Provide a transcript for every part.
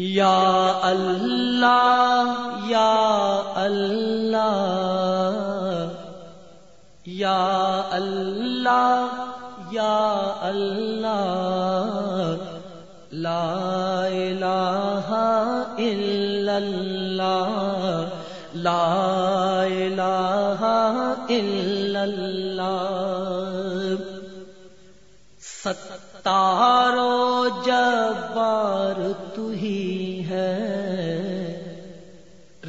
یا اللہ یا اللہ یا اللہ یا اللہ، لا الہ الا اللہ لا الہ الا اللہ ستارو جبار تو ہی ہے۔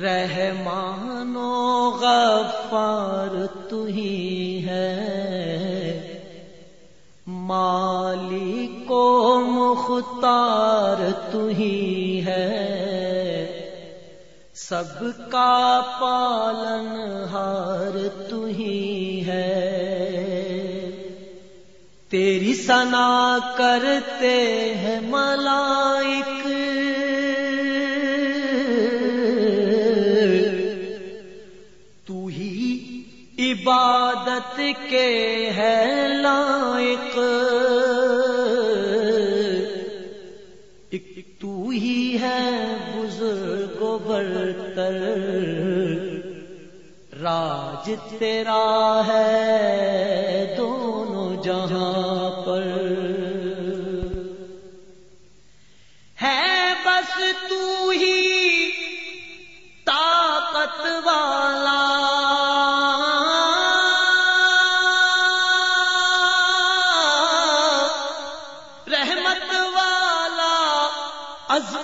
رحمان و غفار تو ہی ہے۔ مالی کو مختار تو ہی ہے۔ سب کا پالن ہار تو ہی ہے۔ تیری سنا کرتے ہیں ملائک۔ تو ہی عبادت کے ہے لائق۔ ایک تو ہی ہے بزرگ و برتر۔ راج تیرا ہے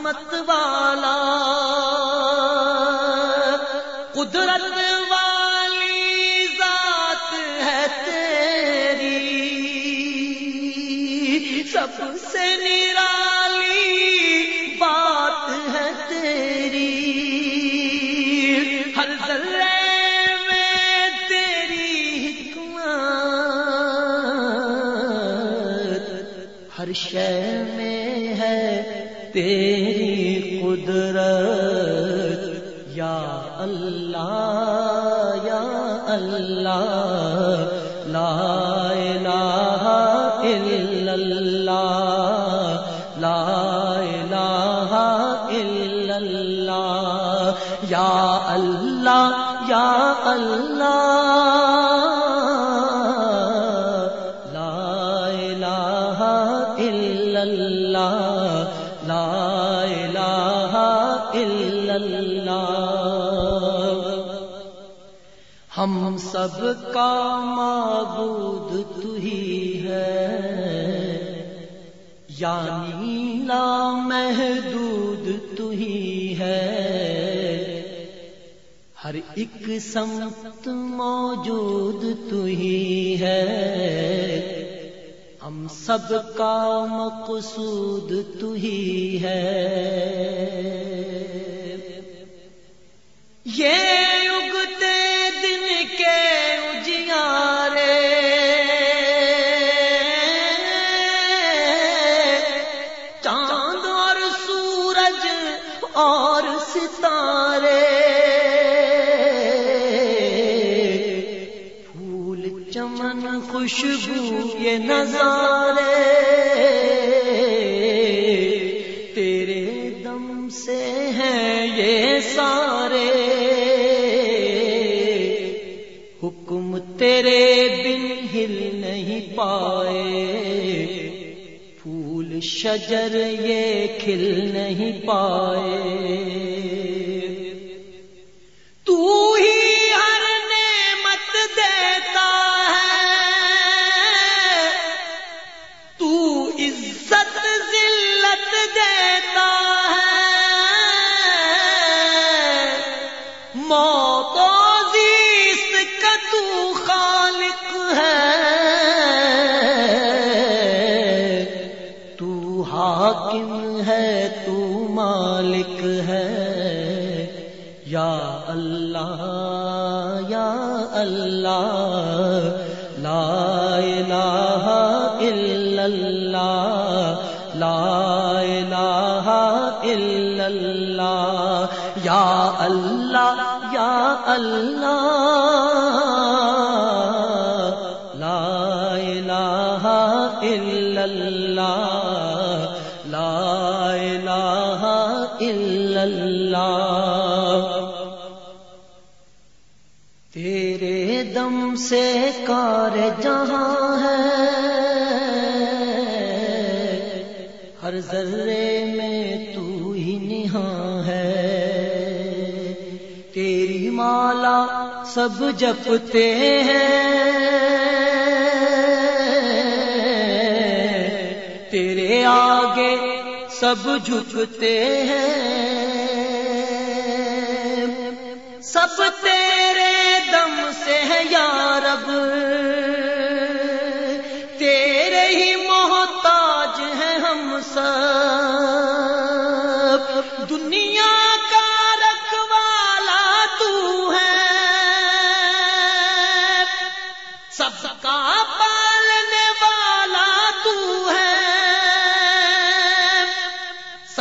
عظمت والا، قدرت والی ذات ہے تیری۔ سب سے نرالی بات ہے تیری۔ ہر ذرے میں تیری حکمت، ہر شے میں ہے تیری۔ اللہ، یا اللہ، لا الہ الا اللہ، لا الہ الا اللہ، یا اللہ یا اللہ، لا الہ الا اللہ، لا الہ الا اللہ۔ ہم سب کا معبود تو ہی ہے۔ یعنی لا محدود تو ہی ہے۔ ہر ایک سمت موجود تو ہی ہے۔ ہم سب کا مقصود تو ہی ہے۔ اور ستارے پھول چمن خوشبو یہ نظارے تیرے دم سے ہیں یہ سارے حکم تیرے بن ہل نہیں پائے شجر یہ کھل نہیں پائے۔ حاکم ہے، تو مالک ہے۔ یا اللہ یا اللہ، لا الہ الا اللہ، لا الہ الا اللہ۔ یا اللہ یا اللہ۔ الا اللہ لا الہ اللہ تیرے دم سے کار جہاں ہے، ہر ذرے میں تو ہی نہاں ہے۔ تیری مالا سب جپتے ہیں آگے سب جھکتے ہیں۔ سب تیرے دم سے ہے یا رب۔ تیرے ہی محتاج ہیں ہم سب۔ دنیا کا رکھوالا تو ہے۔ سب کا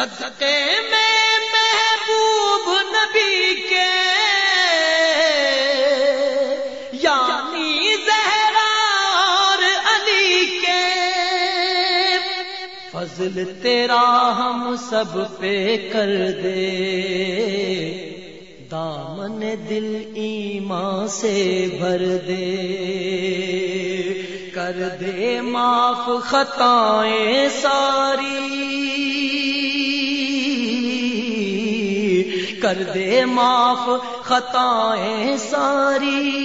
صدقے میں محبوب نبی کے یعنی زہرا اور علی کے فضل تیرا ہم سب پہ کر دے۔ دامن دل ایمان سے بھر دے۔ کر دے معاف خطائیں ساری۔ کر دے معاف، خطائیں ساری۔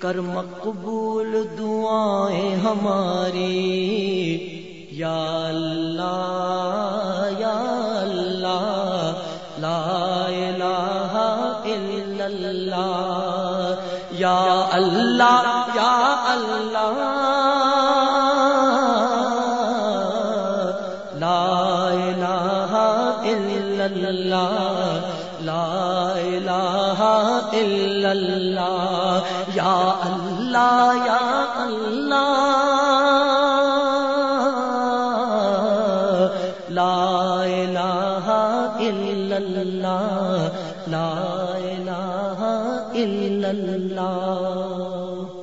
کر مقبول دعائیں ہماری۔ یا اللہ یا اللہ، لا الہ الا اللہ۔ یا اللہ یا اللہ۔ اللہ، لا الہ الا اللہ، یا اللہ یا اللہ، لا الہ الا اللہ، لا الہ الا اللہ.